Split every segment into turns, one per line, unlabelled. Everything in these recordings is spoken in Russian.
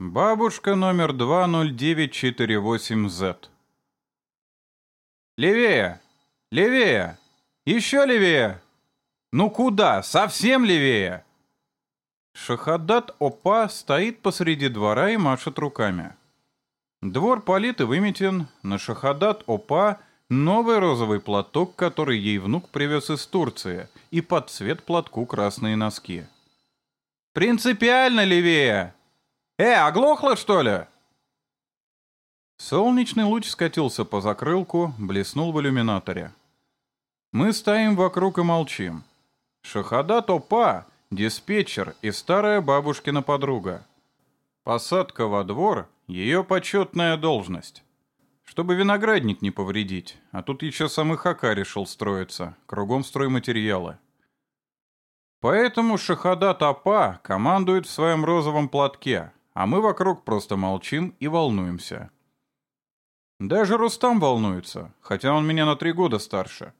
Бабушка номер 20948Z. Левее! Левее! Еще левее! Ну куда? Совсем левее! Шахадат Опа стоит посреди двора и машет руками. Двор полит и выметен, на Шахадат Опа новый розовый платок, который ей внук привез из Турции, и под цвет платку красные носки. «Принципиально левее!» «Э, оглохла, что ли?» Солнечный луч скатился по закрылку, блеснул в иллюминаторе. Мы стоим вокруг и молчим. Шахада Топа, диспетчер и старая бабушкина подруга. Посадка во двор — ее почетная должность. Чтобы виноградник не повредить, а тут еще самый Хака решил строиться, кругом стройматериалы. Поэтому Шахада Топа командует в своем розовом платке — а мы вокруг просто молчим и волнуемся. Даже Рустам волнуется, хотя он меня на три года старше.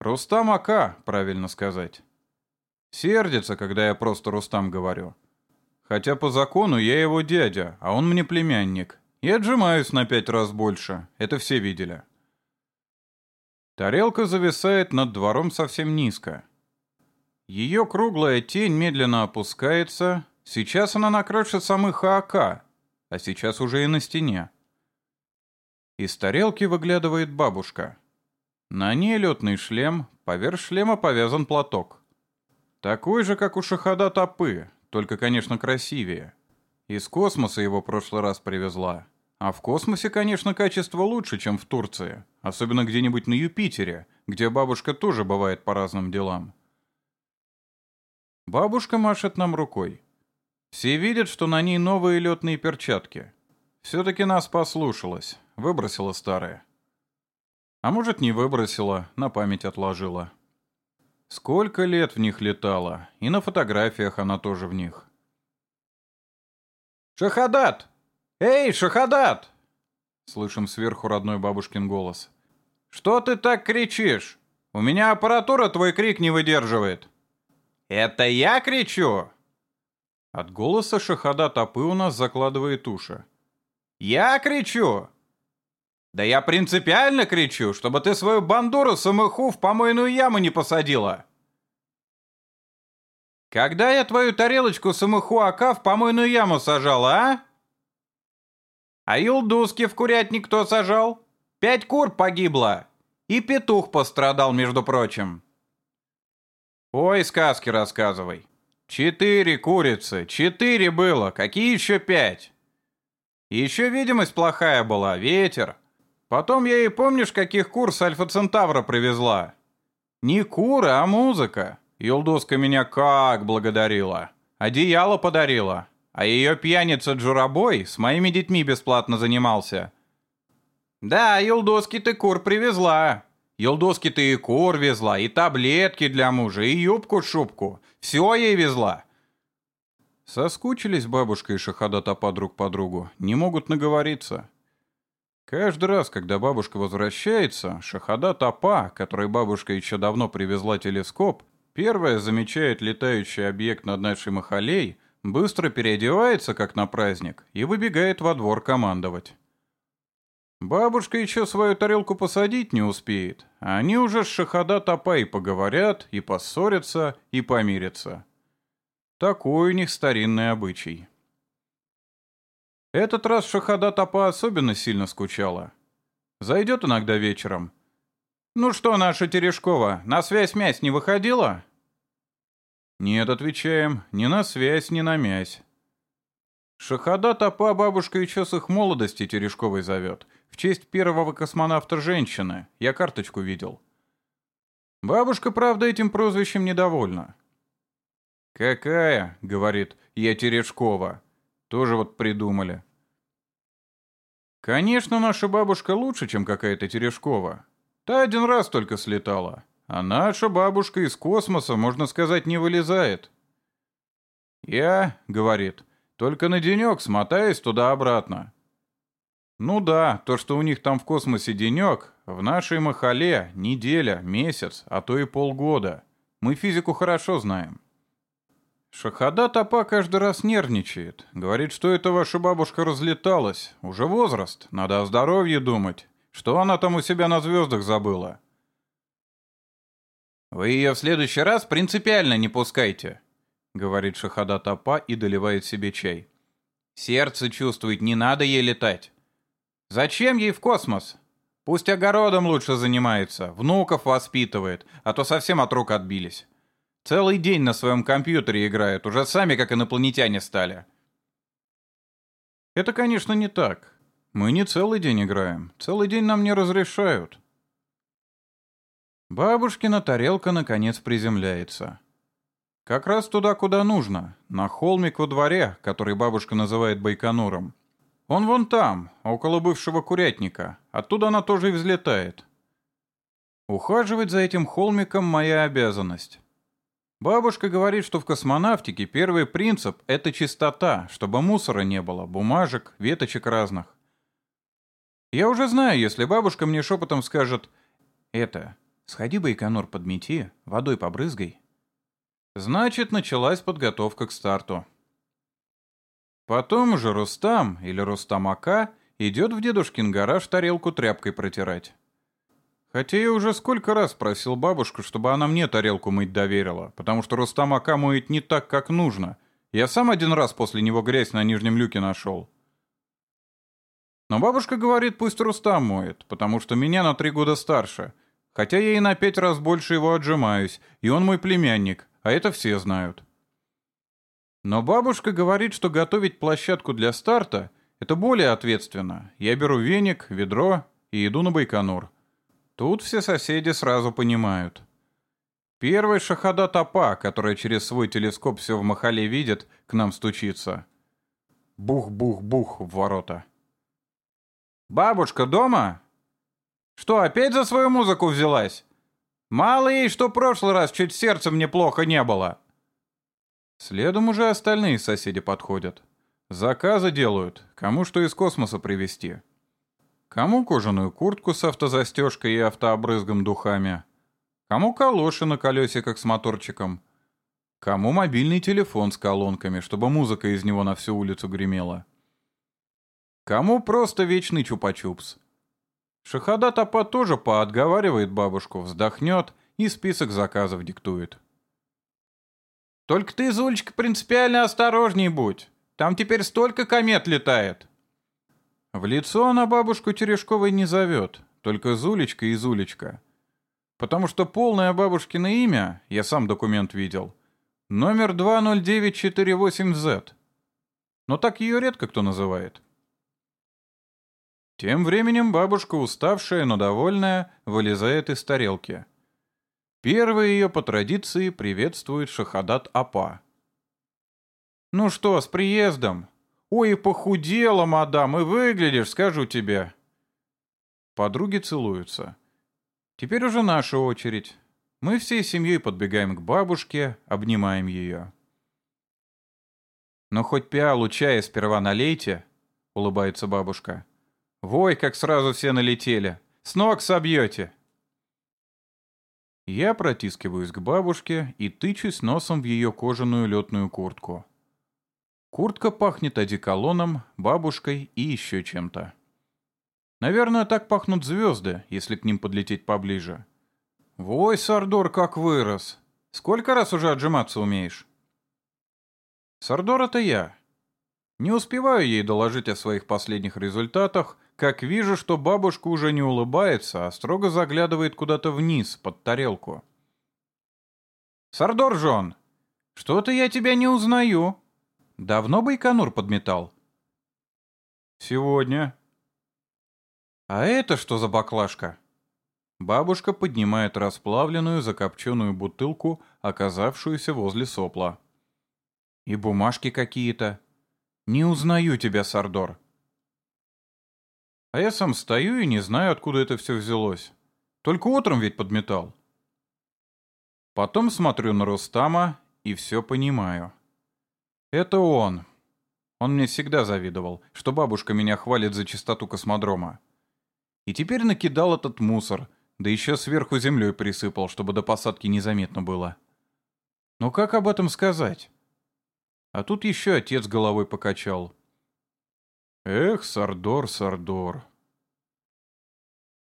Рустам Ака, правильно сказать. Сердится, когда я просто Рустам говорю. Хотя по закону я его дядя, а он мне племянник. И отжимаюсь на пять раз больше, это все видели. Тарелка зависает над двором совсем низко. Ее круглая тень медленно опускается, Сейчас она на крыше самых ХАК, а сейчас уже и на стене. Из тарелки выглядывает бабушка. На ней летный шлем, поверх шлема повязан платок. Такой же, как у Шахада Топы, только, конечно, красивее. Из космоса его прошлый раз привезла. А в космосе, конечно, качество лучше, чем в Турции. Особенно где-нибудь на Юпитере, где бабушка тоже бывает по разным делам. Бабушка машет нам рукой. Все видят, что на ней новые летные перчатки. Все-таки нас послушалась, выбросила старые. А может, не выбросила, на память отложила. Сколько лет в них летала, и на фотографиях она тоже в них. «Шахадат! Эй, Шахадат!» Слышим сверху родной бабушкин голос. «Что ты так кричишь? У меня аппаратура твой крик не выдерживает». «Это я кричу?» От голоса Шахада Топы у нас закладывает уши. «Я кричу!» «Да я принципиально кричу, чтобы ты свою бандуру самыху в помойную яму не посадила!» «Когда я твою тарелочку самыху ака в помойную яму сажала, а?» «А юлдуски в курятник кто сажал? Пять кур погибло!» И петух пострадал, между прочим. Ой, сказки рассказывай. Четыре курицы, четыре было, какие еще пять? Еще видимость плохая была, ветер. Потом я и помнишь, каких кур с Альфа-Центавра привезла? Не куры, а музыка. Юлдуска меня как благодарила. Одеяло подарила. А ее пьяница Джурабой с моими детьми бесплатно занимался. Да, Юлдуски ты кур привезла. Елдоски ты и кур везла, и таблетки для мужа, и юбку-шубку. Все ей везла. Соскучились бабушка и Шахадатапа друг по другу. Не могут наговориться. Каждый раз, когда бабушка возвращается, Шахада Тапа, которой бабушка еще давно привезла телескоп, первая замечает летающий объект над нашей махалей, быстро переодевается, как на праздник, и выбегает во двор командовать. Бабушка еще свою тарелку посадить не успеет, они уже с Шахада Тапай поговорят, и поссорятся, и помирятся. Такой у них старинный обычай. Этот раз Шахада Тапа особенно сильно скучала. Зайдет иногда вечером. «Ну что, наша Терешкова, на связь-мясь не выходила?» «Нет», — отвечаем, — «ни на связь, ни на мясь». Шахада Тапа бабушка еще с их молодости Терешковой зовет — в честь первого космонавта женщины. Я карточку видел. Бабушка, правда, этим прозвищем недовольна. «Какая?» — говорит, — «я Терешкова». Тоже вот придумали. Конечно, наша бабушка лучше, чем какая-то Терешкова. Та один раз только слетала. А наша бабушка из космоса, можно сказать, не вылезает. «Я», — говорит, — «только на денек смотаюсь туда-обратно. Ну да, то, что у них там в космосе денек, в нашей Махале неделя, месяц, а то и полгода. Мы физику хорошо знаем. Шахада Топа каждый раз нервничает. Говорит, что это ваша бабушка разлеталась. Уже возраст, надо о здоровье думать. Что она там у себя на звездах забыла? «Вы ее в следующий раз принципиально не пускайте», — говорит Шахада Топа и доливает себе чай. «Сердце чувствует, не надо ей летать. Зачем ей в космос? Пусть огородом лучше занимается, внуков воспитывает, а то совсем от рук отбились. Целый день на своем компьютере играют, уже сами как инопланетяне стали». «Это, конечно, не так. Мы не целый день играем. Целый день нам не разрешают. Бабушкина тарелка наконец приземляется. Как раз туда, куда нужно, на холмик во дворе, который бабушка называет Байконуром. Он вон там, около бывшего курятника. Оттуда она тоже и взлетает. Ухаживать за этим холмиком моя обязанность. Бабушка говорит, что в космонавтике первый принцип — это чистота, чтобы мусора не было, бумажек, веточек разных. Я уже знаю, если бабушка мне шепотом скажет «Это, Сходи, Байконур, подмети, водой побрызгай. Значит, началась подготовка к старту. Потом уже Рустам или Рустамака идет в дедушкин гараж тарелку тряпкой протирать. Хотя я уже сколько раз просил бабушку, чтобы она мне тарелку мыть доверила, потому что Рустамака моет не так, как нужно. Я сам один раз после него грязь на нижнем люке нашел. Но бабушка говорит, пусть Рустам моет, потому что меня на три года старше — Хотя я и на пять раз больше его отжимаюсь, и он мой племянник, а это все знают. Но бабушка говорит, что готовить площадку для старта — это более ответственно. Я беру веник, ведро и иду на Байконур. Тут все соседи сразу понимают. Первый шахада топа, которая через свой телескоп все в махале видит, к нам стучится. Бух-бух-бух в ворота. «Бабушка дома?» Что, опять за свою музыку взялась? Мало ей, что прошлый раз чуть сердцем неплохо не было. Следом уже остальные соседи подходят. Заказы делают, кому что из космоса привезти. Кому кожаную куртку с автозастежкой и автообрызгом духами. Кому калоши на колесиках с моторчиком. Кому мобильный телефон с колонками, чтобы музыка из него на всю улицу гремела. Кому просто вечный чупа-чупс. Шахада Топа тоже поотговаривает бабушку, вздохнет и список заказов диктует. «Только ты, Зулечка, принципиально осторожней будь. Там теперь столько комет летает». В лицо она бабушку Терешковой не зовет, только Зулечка и Зулечка. Потому что полное бабушкино имя, я сам документ видел, номер 20948Z. Но так ее редко кто называет. Тем временем бабушка, уставшая, но довольная, вылезает из тарелки. Первый ее по традиции приветствует Шахадат Апа. «Ну что, с приездом? Ой, похудела, мадам, и выглядишь, скажу тебе». Подруги целуются. Теперь уже наша очередь. Мы всей семьей подбегаем к бабушке, обнимаем ее. «Но хоть пиалу чая сперва налейте», — улыбается бабушка. Вой, как сразу все налетели. С ног собьете. Я протискиваюсь к бабушке и тычусь носом в ее кожаную летную куртку. Куртка пахнет одеколоном, бабушкой и еще чем-то. Наверное, так пахнут звезды, если к ним подлететь поближе. Вой, Сардор, как вырос! Сколько раз уже отжиматься умеешь? Сардор — это я. Не успеваю ей доложить о своих последних результатах, как вижу, что бабушка уже не улыбается, а строго заглядывает куда-то вниз, под тарелку. «Сардор Жон, что-то я тебя не узнаю. Давно Байконур подметал?» «Сегодня». «А это что за баклажка?» Бабушка поднимает расплавленную закопченную бутылку, оказавшуюся возле сопла. «И бумажки какие-то. Не узнаю тебя, Сардор». А я сам стою и не знаю, откуда это все взялось. Только утром ведь подметал. Потом смотрю на Рустама и все понимаю. Это он. Он мне всегда завидовал, что бабушка меня хвалит за чистоту космодрома. И теперь накидал этот мусор, да еще сверху землей присыпал, чтобы до посадки незаметно было. Но как об этом сказать? А тут еще отец головой покачал. Эх, Сардор, Сардор.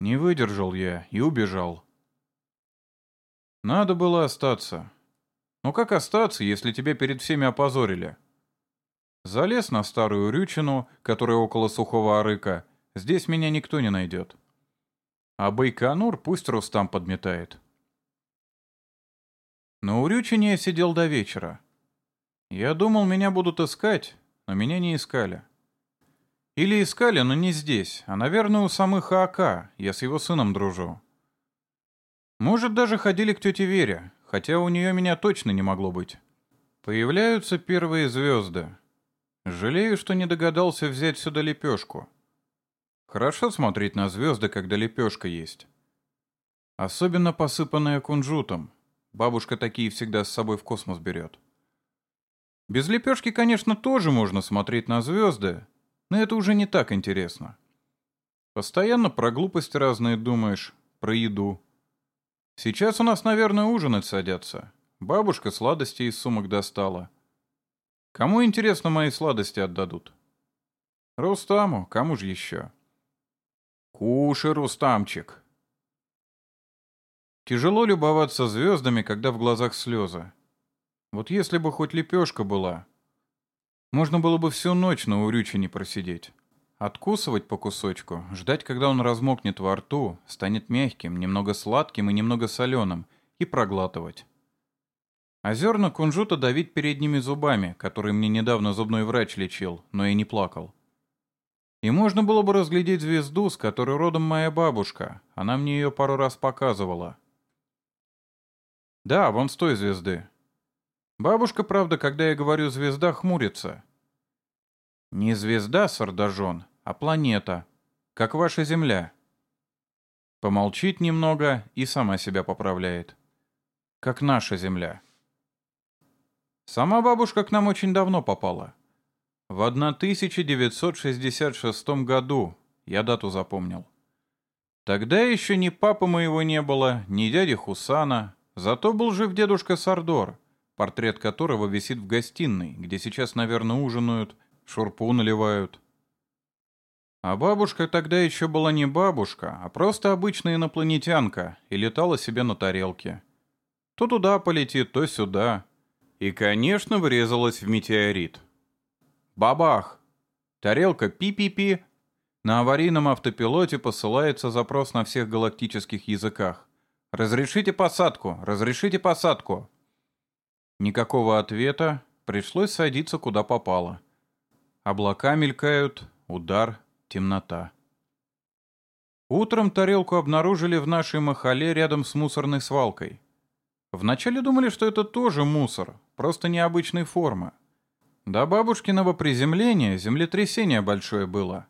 Не выдержал я и убежал. Надо было остаться. Но как остаться, если тебя перед всеми опозорили? Залез на старую рючину, которая около сухого арыка. Здесь меня никто не найдет. А Байконур пусть Рустам подметает. На Урючине я сидел до вечера. Я думал, меня будут искать, но меня не искали. Или искали, но не здесь, а, наверное, у самых АК, я с его сыном дружу. Может, даже ходили к тете Вере, хотя у нее меня точно не могло быть. Появляются первые звезды. Жалею, что не догадался взять сюда лепешку. Хорошо смотреть на звезды, когда лепешка есть. Особенно посыпанная кунжутом. Бабушка такие всегда с собой в космос берет. Без лепешки, конечно, тоже можно смотреть на звезды, но это уже не так интересно. Постоянно про глупости разные думаешь, про еду. Сейчас у нас, наверное, ужинать садятся. Бабушка сладости из сумок достала. Кому, интересно, мои сладости отдадут? Рустаму, кому же еще? Кушай, Рустамчик. Тяжело любоваться звездами, когда в глазах слезы. Вот если бы хоть лепешка была, можно было бы всю ночь на урючине просидеть. Откусывать по кусочку, ждать, когда он размокнет во рту, станет мягким, немного сладким и немного соленым, и проглатывать. А зерна кунжута давить передними зубами, которые мне недавно зубной врач лечил, но я не плакал. И можно было бы разглядеть звезду, с которой родом моя бабушка. Она мне ее пару раз показывала. Да, вон с той звезды. Бабушка, правда, когда я говорю «звезда», хмурится. Не звезда, сардажон, а планета. Как ваша Земля. Помолчит немного и сама себя поправляет. Как наша Земля. Сама бабушка к нам очень давно попала. В 1966 году, я дату запомнил. Тогда еще ни папы моего не было, ни дяди Хусана, зато был жив дедушка Сардор — портрет которого висит в гостиной, где сейчас, наверное, ужинают, шурпу наливают. А бабушка тогда еще была не бабушка, а просто обычная инопланетянка и летала себе на тарелке. То туда полетит, то сюда. И, конечно, врезалась в метеорит. Бабах! Тарелка пи-пи-пи. На аварийном автопилоте посылается запрос на всех галактических языках. «Разрешите посадку! Разрешите посадку!» Никакого ответа, пришлось садиться куда попало. Облака мелькают, удар, темнота. Утром тарелку обнаружили в нашей махале рядом с мусорной свалкой. Вначале думали, что это тоже мусор, просто необычной формы. До бабушкиного приземления землетрясение большое было.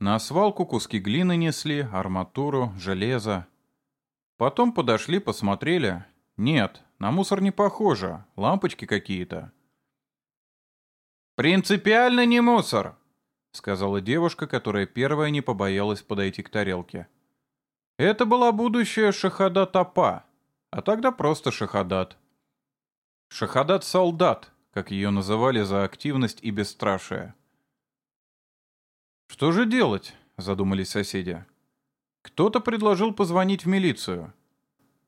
На свалку куски глины несли, арматуру, железо. Потом подошли, посмотрели. Нет, на мусор не похоже, лампочки какие-то. «Принципиально не мусор», — сказала девушка, которая первая не побоялась подойти к тарелке. Это была будущая Шахадат Апа, а тогда просто Шахадат. Шахадат-солдат, как ее называли за активность и бесстрашие. «Что же делать?» — задумались соседи. Кто-то предложил позвонить в милицию.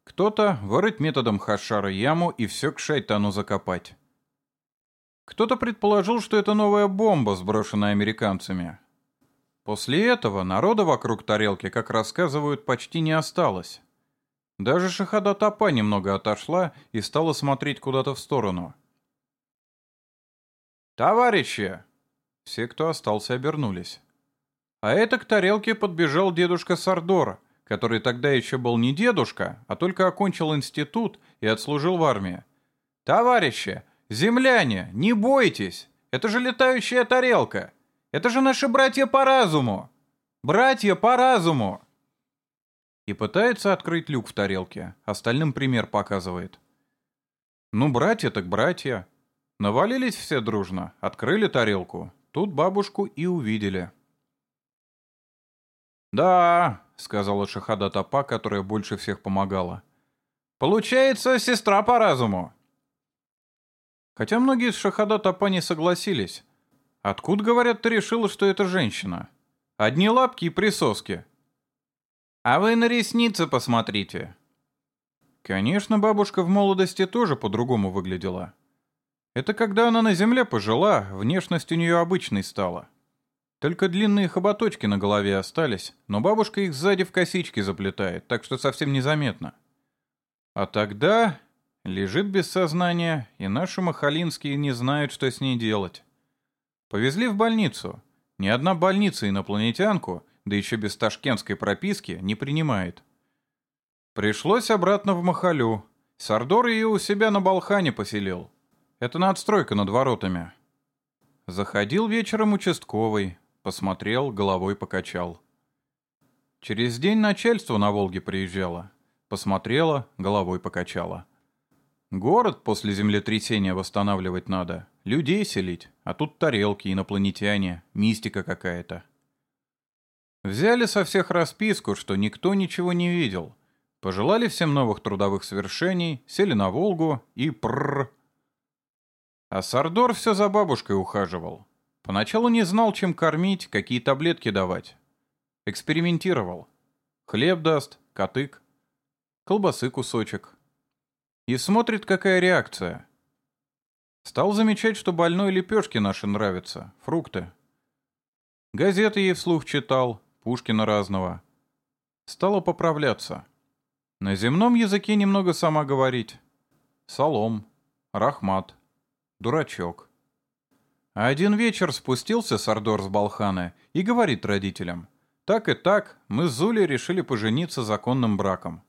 Кто-то вырыть методом Хашара яму и все к шайтану закопать. Кто-то предположил, что это новая бомба, сброшенная американцами. После этого народа вокруг тарелки, как рассказывают, почти не осталось. Даже Шахада Тапа немного отошла и стала смотреть куда-то в сторону. «Товарищи!» Все, кто остался, обернулись. А это к тарелке подбежал дедушка Сардора — который тогда еще был не дедушка, а только окончил институт и отслужил в армии. «Товарищи, земляне, не бойтесь! Это же летающая тарелка! Это же наши братья по разуму! Братья по разуму!» И пытается открыть люк в тарелке, остальным пример показывает. «Ну, братья так братья!» Навалились все дружно, открыли тарелку. Тут бабушку и увидели. «Да, — сказала Шахада Тапа, которая больше всех помогала. «Получается, сестра по разуму». Хотя многие из Шахада Топа не согласились. Откуда, говорят, ты решила, что это женщина? Одни лапки и присоски. А вы на ресницы посмотрите. Конечно, бабушка в молодости тоже по-другому выглядела. Это когда она на земле пожила, внешность у нее обычной стала. Только длинные хоботочки на голове остались, но бабушка их сзади в косички заплетает, так что совсем незаметно. А тогда лежит без сознания, и наши махалинские не знают, что с ней делать. Повезли в больницу. Ни одна больница инопланетянку, да еще без ташкентской прописки, не принимает. Пришлось обратно в Махалю. Сардор ее у себя на Балхане поселил. Это надстройка над воротами. Заходил вечером участковый, посмотрел, головой покачал. Через день начальство на Волге приезжало. Посмотрела, головой покачала. Город после землетрясения восстанавливать надо, людей селить, а тут тарелки, инопланетяне, мистика какая-то. Взяли со всех расписку, что никто ничего не видел. Пожелали всем новых трудовых свершений, сели на Волгу и прррр. А Сардор все за бабушкой ухаживал. Поначалу не знал, чем кормить, какие таблетки давать. Экспериментировал. Хлеб даст, котык, колбасы кусочек. И смотрит, какая реакция. Стал замечать, что больной лепешки наши нравятся, фрукты. Газеты ей вслух читал, Пушкина разного. Стала поправляться. На земном языке немного сама говорить. Солом, Рахмат, Дурачок. Один вечер спустился Сардор с Балхана и говорит родителям. Так и так, мы с Зулей решили пожениться законным браком.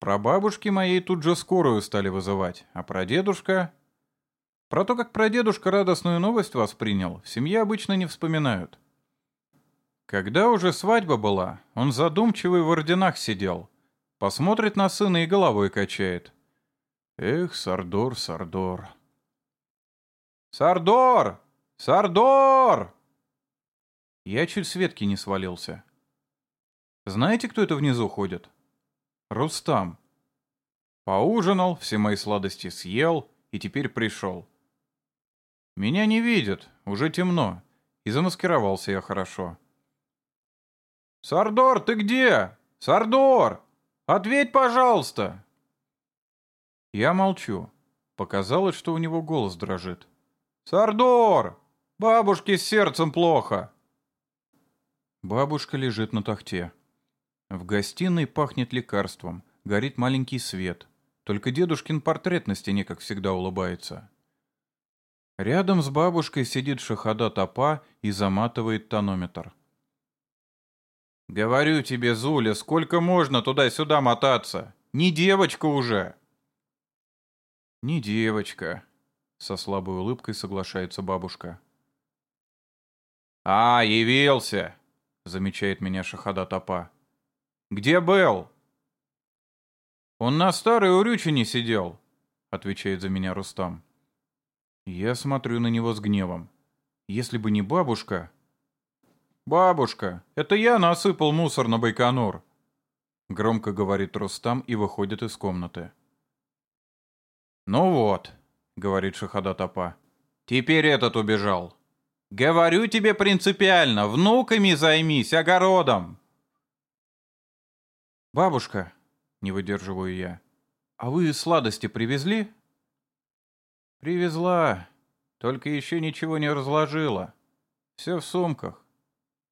Про бабушки моей тут же скорую стали вызывать, а про дедушка... Про то, как прадедушка радостную новость воспринял, в семье обычно не вспоминают. Когда уже свадьба была, он задумчивый в орденах сидел. Посмотрит на сына и головой качает. Эх, Сардор, Сардор. «Сардор! Сардор!» Я чуть с ветки не свалился. Знаете, кто это внизу ходит? Рустам. Поужинал, все мои сладости съел и теперь пришел. Меня не видят, уже темно, и замаскировался я хорошо. «Сардор, ты где? Сардор! Ответь, пожалуйста!» Я молчу. Показалось, что у него голос дрожит. «Сардор! Бабушке с сердцем плохо!» Бабушка лежит на тахте. В гостиной пахнет лекарством, горит маленький свет. Только дедушкин портрет на стене, как всегда, улыбается. Рядом с бабушкой сидит шахада топа и заматывает тонометр. «Говорю тебе, Зуля, сколько можно туда-сюда мотаться? Не девочка уже!» «Не девочка», — со слабой улыбкой соглашается бабушка. «А, явился!» — замечает меня Шахада Топа. «Где был?» «Он на старой урючине сидел», — отвечает за меня Рустам. Я смотрю на него с гневом. Если бы не бабушка, «Бабушка, это я насыпал мусор на Байконур!» Громко говорит Рустам и выходит из комнаты. «Ну вот», — говорит Шахада Топа, — «теперь этот убежал. Говорю тебе принципиально, внуками займись, огородом!» «Бабушка», — не выдерживаю я, — «а вы сладости привезли?» «Привезла, только еще ничего не разложила. Все в сумках.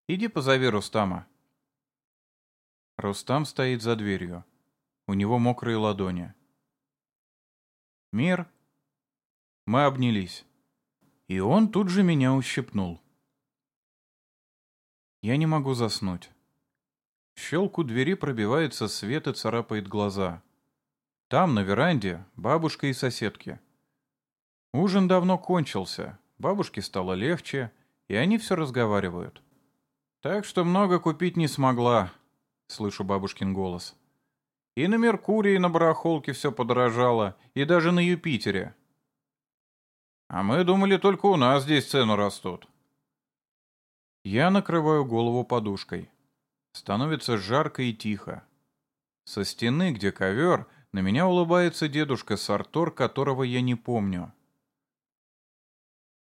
Иди позови Рустама». Рустам стоит за дверью. У него мокрые ладони. «Мир?» Мы обнялись. И он тут же меня ущипнул. Я не могу заснуть. В щелку двери пробивается свет и царапает глаза. Там, на веранде, бабушка и соседки. Ужин давно кончился, бабушке стало легче, и они все разговаривают. Так что много купить не смогла, слышу бабушкин голос. И на Меркурии, на барахолке все подорожало, и даже на Юпитере. А мы думали, только у нас здесь цены растут. Я накрываю голову подушкой. Становится жарко и тихо. Со стены, где ковер, на меня улыбается дедушка Сартор, которого я не помню.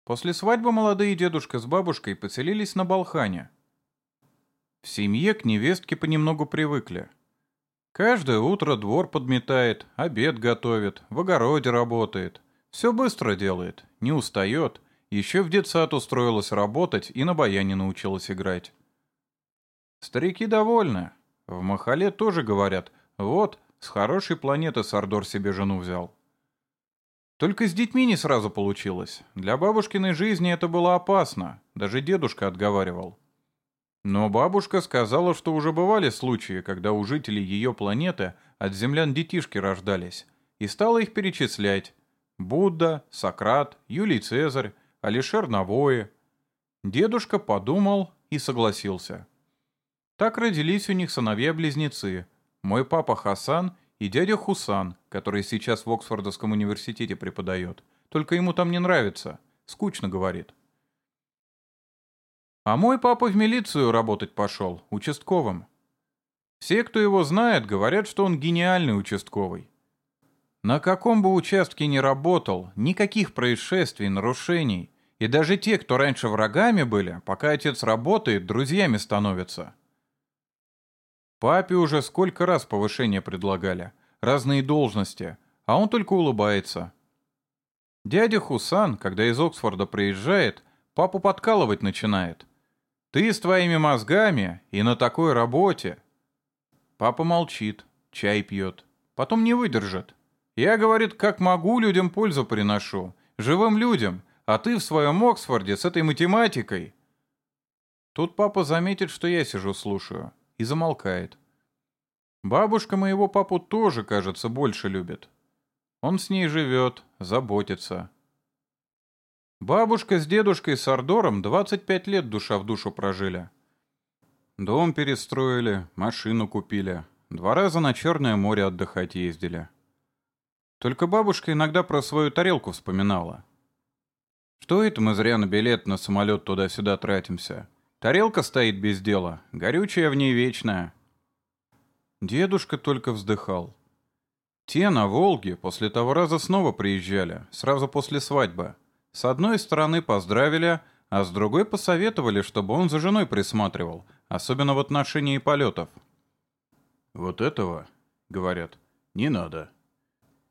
После свадьбы молодые дедушка с бабушкой поселились на Балхане. В семье к невестке понемногу привыкли. Каждое утро двор подметает, обед готовит, в огороде работает. Все быстро делает, не устает. Еще в детсад устроилась работать и на баяне научилась играть. Старики довольны. В Махале тоже говорят, вот, с хорошей планеты Сардор себе жену взял. Только с детьми не сразу получилось. Для бабушкиной жизни это было опасно, даже дедушка отговаривал. Но бабушка сказала, что уже бывали случаи, когда у жителей ее планеты от землян детишки рождались, и стала их перечислять. Будда, Сократ, Юлий Цезарь, Алишер Навои. Дедушка подумал и согласился. Так родились у них сыновья-близнецы, мой папа Хасан и дядя Хусан, который сейчас в Оксфордском университете преподает. Только ему там не нравится, скучно говорит. А мой папа в милицию работать пошел, участковым. Все, кто его знает, говорят, что он гениальный участковый. На каком бы участке ни работал, никаких происшествий, нарушений. И даже те, кто раньше врагами были, пока отец работает, друзьями становятся. Папе уже сколько раз повышение предлагали, разные должности, а он только улыбается. Дядя Хусан, когда из Оксфорда приезжает, папу подкалывать начинает – ты с твоими мозгами и на такой работе. Папа молчит, чай пьет. Потом не выдержит. Я, говорит, как могу, людям пользу приношу. Живым людям. А ты в своем Оксфорде с этой математикой. Тут папа заметит, что я сижу слушаю. И замолкает. Бабушка моего папу тоже, кажется, больше любит. Он с ней живет, заботится. Бабушка с дедушкой с Ардором 25 лет душа в душу прожили. Дом перестроили, машину купили. Два раза на Черное море отдыхать ездили. Только бабушка иногда про свою тарелку вспоминала. Что это мы зря на билет на самолет туда-сюда тратимся? Тарелка стоит без дела, горючая в ней вечная. Дедушка только вздыхал. Те на Волге после того раза снова приезжали, сразу после свадьбы. С одной стороны поздравили, а с другой посоветовали, чтобы он за женой присматривал, особенно в отношении полетов. «Вот этого, — говорят, — не надо».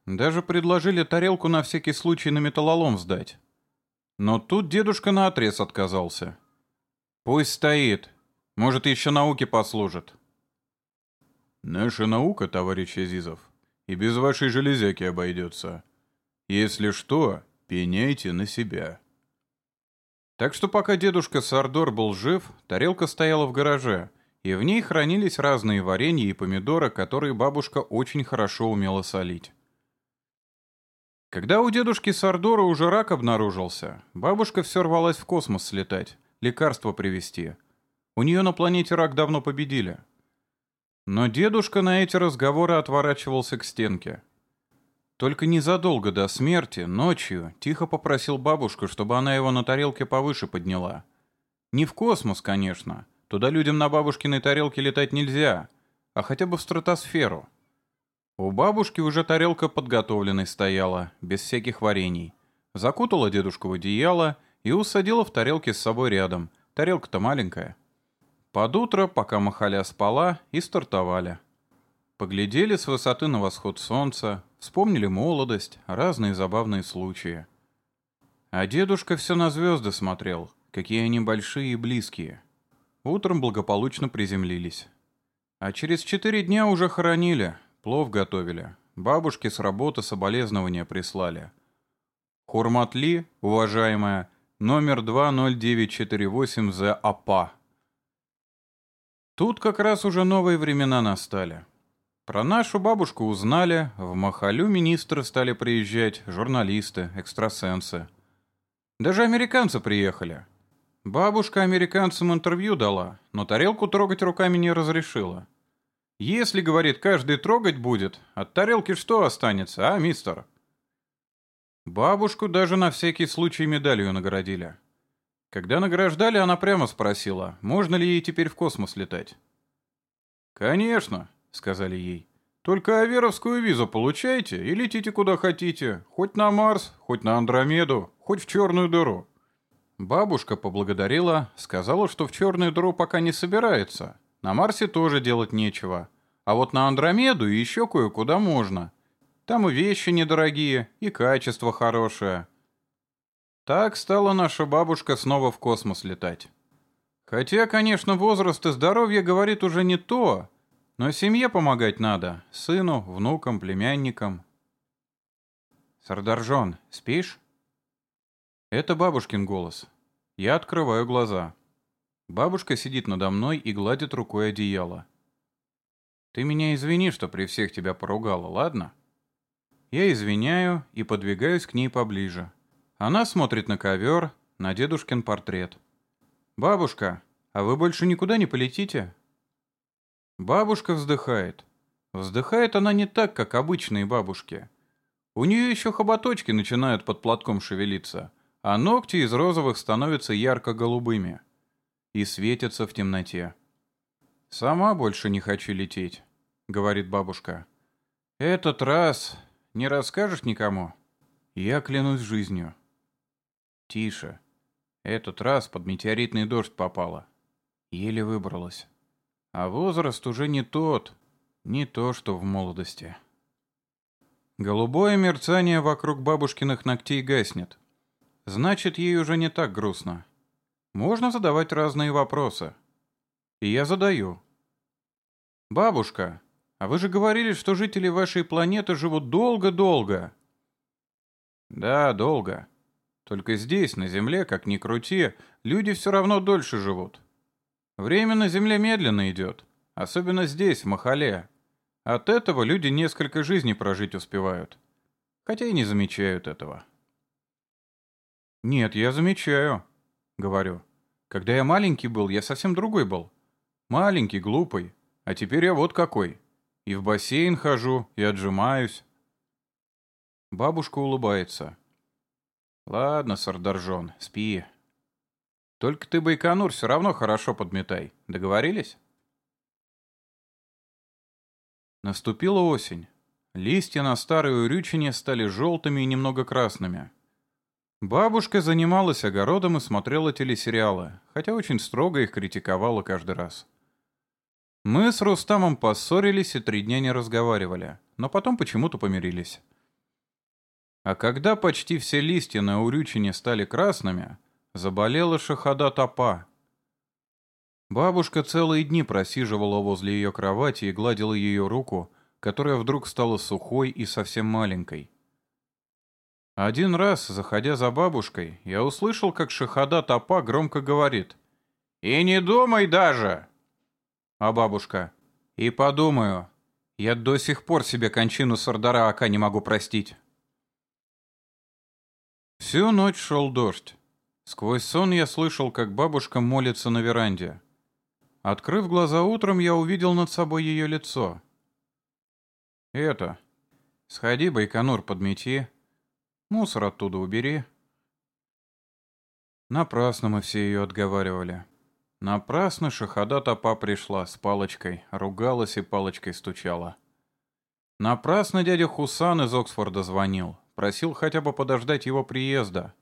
Даже предложили тарелку на всякий случай на металлолом сдать. Но тут дедушка наотрез отказался. «Пусть стоит. Может, еще науке послужит». «Наша наука, товарищ Азизов, и без вашей железяки обойдется. Если что, Пеняйте на себя. Так что пока дедушка Сардор был жив, тарелка стояла в гараже, и в ней хранились разные варенья и помидоры, которые бабушка очень хорошо умела солить. Когда у дедушки Сардора уже рак обнаружился, бабушка все рвалась в космос слетать, лекарство привезти. У нее на планете рак давно победили. Но дедушка на эти разговоры отворачивался к стенке. Только незадолго до смерти, ночью, тихо попросил бабушку, чтобы она его на тарелке повыше подняла. Не в космос, конечно. Туда людям на бабушкиной тарелке летать нельзя, а хотя бы в стратосферу. У бабушки уже тарелка подготовленной стояла, без всяких варений. Закутала дедушку в одеяло и усадила в тарелке с собой рядом. Тарелка-то маленькая. Под утро, пока Махаля спала, и стартовали. Поглядели с высоты на восход солнца, вспомнили молодость, разные забавные случаи. А дедушка все на звезды смотрел, какие они большие и близкие. Утром благополучно приземлились. А через четыре дня уже хоронили, плов готовили. Бабушке с работы соболезнования прислали. Хурматли, уважаемая, номер 20948 за АПА. Тут как раз уже новые времена настали. Про нашу бабушку узнали, в Махалю министры стали приезжать, журналисты, экстрасенсы. Даже американцы приехали. Бабушка американцам интервью дала, но тарелку трогать руками не разрешила. Если, говорит, каждый трогать будет, от тарелки что останется, а, мистер? Бабушку даже на всякий случай медалью наградили. Когда награждали, она прямо спросила, можно ли ей теперь в космос летать. «Конечно», — сказали ей. «Только аверовскую визу получайте и летите куда хотите, хоть на Марс, хоть на Андромеду, хоть в черную дыру. Бабушка поблагодарила, сказала, что в черную дыру пока не собирается. На Марсе тоже делать нечего. А вот на Андромеду еще кое-куда можно. Там и вещи недорогие, и качество хорошее. Так стала наша бабушка снова в космос летать. Хотя, конечно, возраст и здоровье говорит уже не то, но семье помогать надо, сыну, внукам, племянникам. «Сардаржон, спишь?» Это бабушкин голос. Я открываю глаза. Бабушка сидит надо мной и гладит рукой одеяло. «Ты меня извини, что при всех тебя поругала, ладно?» Я извиняю и подвигаюсь к ней поближе. Она смотрит на ковер, на дедушкин портрет. «Бабушка, а вы больше никуда не полетите?» Бабушка вздыхает. Вздыхает она не так, как обычные бабушки. У нее еще хоботочки начинают под платком шевелиться, а ногти из розовых становятся ярко-голубыми и светятся в темноте. «Сама больше не хочу лететь», — говорит бабушка. «Этот раз не расскажешь никому?» Я клянусь жизнью. Тише. Этот раз под метеоритный дождь попала. Еле выбралась. А возраст уже не тот, не то, что в молодости. Голубое мерцание вокруг бабушкиных ногтей гаснет. Значит, ей уже не так грустно. Можно задавать разные вопросы. И я задаю. «Бабушка, а вы же говорили, что жители вашей планеты живут долго-долго». «Да, долго. Только здесь, на Земле, как ни крути, люди все равно дольше живут. Время на Земле медленно идет, особенно здесь, в Махале. От этого люди несколько жизней прожить успевают, хотя и не замечают этого». «Нет, я замечаю», — говорю. «Когда я маленький был, я совсем другой был. Маленький, глупый. А теперь я вот какой. И в бассейн хожу, и отжимаюсь». Бабушка улыбается. «Ладно, Сардаржон, спи. Только ты, Байконур, все равно хорошо подметай. Договорились?» Наступила осень. Листья на старой урючине стали желтыми и немного красными. Бабушка занималась огородом и смотрела телесериалы, хотя очень строго их критиковала каждый раз. Мы с Рустамом поссорились и три дня не разговаривали, но потом почему-то помирились. А когда почти все листья на урючине стали красными, заболела Шахада Топа. Бабушка целые дни просиживала возле ее кровати и гладила ее руку, которая вдруг стала сухой и совсем маленькой. Один раз, заходя за бабушкой, я услышал, как Шахада Топа громко говорит. «И не думай даже!» А бабушка. «И подумаю. Я до сих пор себе кончину Сардара Ака не могу простить». Всю ночь шел дождь. Сквозь сон я слышал, как бабушка молится на веранде. Открыв глаза утром, я увидел над собой ее лицо. «Это. Сходи, Байконур, подмети», Мусор оттуда убери. Напрасно мы все ее отговаривали. Напрасно Шахада Топа пришла с палочкой, ругалась и палочкой стучала. Напрасно дядя Хусан из Оксфорда звонил, просил хотя бы подождать его приезда.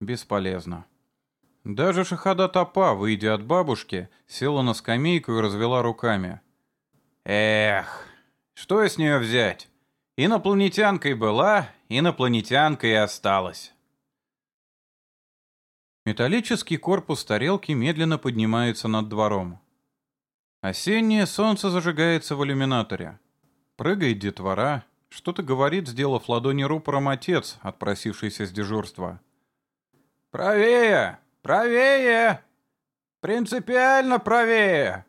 Бесполезно. Даже Шахада Топа, выйдя от бабушки, села на скамейку и развела руками. «Эх, что с нее взять? Инопланетянкой была, инопланетянкой и осталась. Металлический корпус тарелки медленно поднимается над двором. Осеннее солнце зажигается в иллюминаторе. Прыгает детвора, что-то говорит, сделав ладони рупором отец, отпросившийся с дежурства. «Правее! Правее! Принципиально правее!»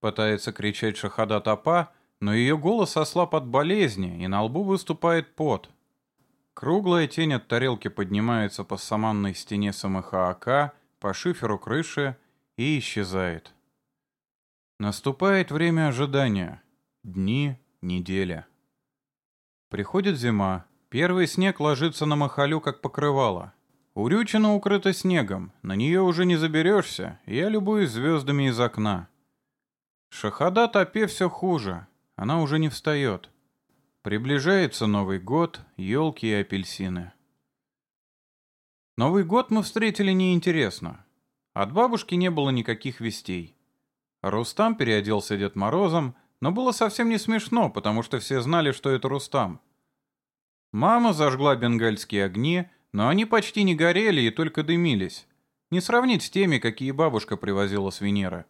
Пытается кричать Шахада Топа, но ее голос ослаб от болезни, и на лбу выступает пот. Круглая тень от тарелки поднимается по саманной стене СМХАК, по шиферу крыши и исчезает. Наступает время ожидания. Дни, неделя. Приходит зима. Первый снег ложится на махалю, как покрывало. Урючина укрыта снегом, на нее уже не заберешься, я любуюсь звездами из окна. Шахада топе все хуже, она уже не встает. Приближается Новый год, елки и апельсины. Новый год мы встретили неинтересно. От бабушки не было никаких вестей. Рустам переоделся Дед Морозом, но было совсем не смешно, потому что все знали, что это Рустам. Мама зажгла бенгальские огни, но они почти не горели и только дымились. Не сравнить с теми, какие бабушка привозила с Венеры.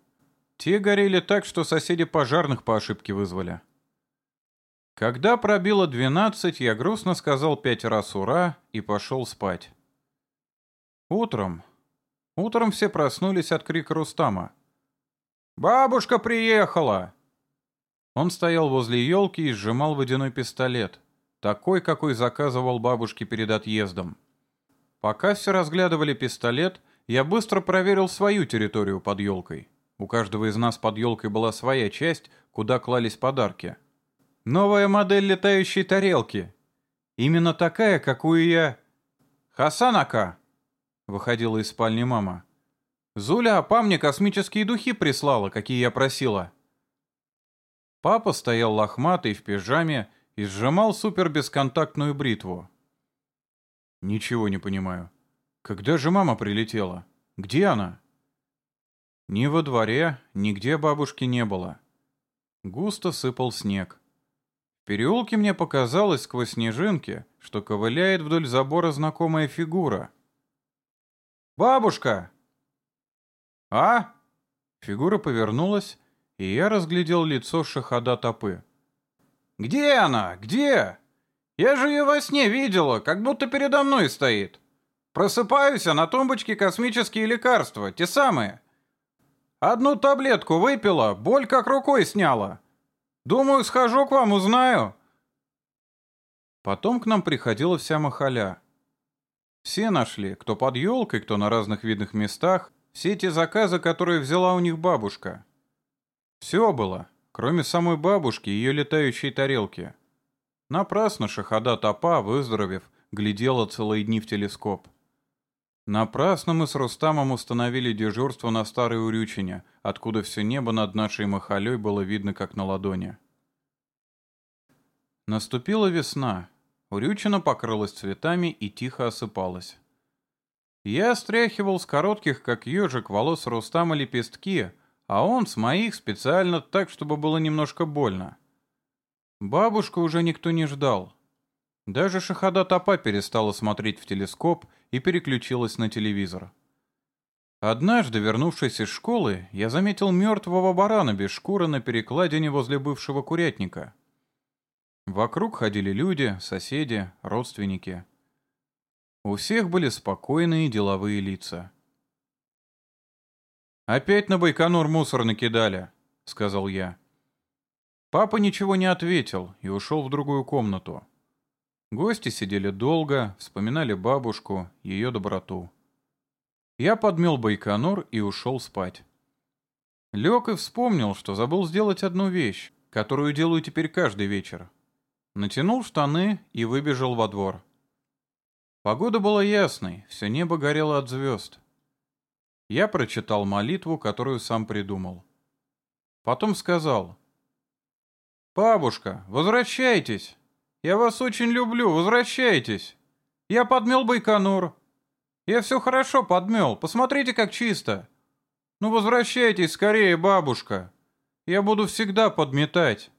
Те горели так, что соседи пожарных по ошибке вызвали. Когда пробило двенадцать, я грустно сказал пять раз «Ура!» и пошел спать. Утром. Утром все проснулись от крика Рустама. «Бабушка приехала!» Он стоял возле елки и сжимал водяной пистолет, такой, какой заказывал бабушке перед отъездом. Пока все разглядывали пистолет, я быстро проверил свою территорию под елкой. У каждого из нас под елкой была своя часть, куда клались подарки. Новая модель летающей тарелки. Именно такая, какую я... «Хасанака!» — выходила из спальни мама. «Зуля, апа мне космические духи прислала, какие я просила». Папа стоял лохматый в пижаме и сжимал супербесконтактную бритву. «Ничего не понимаю. Когда же мама прилетела? Где она?» Ни во дворе, нигде бабушки не было. Густо сыпал снег. Переулке мне показалось сквозь снежинки, что ковыляет вдоль забора знакомая фигура. «Бабушка!» «А?» Фигура повернулась, и я разглядел лицо Шахада Топы. «Где она? Где? Я же ее во сне видела, как будто передо мной стоит. Просыпаюсь, а на тумбочке космические лекарства, те самые. Одну таблетку выпила, боль как рукой сняла. Думаю, схожу к вам, узнаю». Потом к нам приходила вся махаля. Все нашли, кто под елкой, кто на разных видных местах, все те заказы, которые взяла у них бабушка. Все было, кроме самой бабушки и ее летающей тарелки. Напрасно Шахада Топа, выздоровев, глядела целые дни в телескоп. Напрасно мы с Рустамом установили дежурство на Старой Урючине, откуда все небо над нашей махалей было видно как на ладони. Наступила весна. Урючина покрылась цветами и тихо осыпалась. Я стряхивал с коротких, как ежик, волос Рустама лепестки, а он с моих специально так, чтобы было немножко больно. Бабушку уже никто не ждал. Даже Шахада Топа перестала смотреть в телескоп и переключилась на телевизор. Однажды, вернувшись из школы, я заметил мертвого барана без шкуры на перекладине возле бывшего курятника. Вокруг ходили люди, соседи, родственники. У всех были спокойные деловые лица. «Опять на Байконур мусор накидали», — сказал я. Папа ничего не ответил и ушел в другую комнату. Гости сидели долго, вспоминали бабушку, ее доброту. Я подмел Байконур и ушел спать. Лег и вспомнил, что забыл сделать одну вещь, которую делаю теперь каждый вечер. Натянул штаны и выбежал во двор. Погода была ясной, все небо горело от звезд. Я прочитал молитву, которую сам придумал. Потом сказал. «Бабушка, возвращайтесь! Я вас очень люблю, возвращайтесь! Я подмел Байконур! Я все хорошо подмел, посмотрите, как чисто! Ну возвращайтесь скорее, бабушка! Я буду всегда подметать!»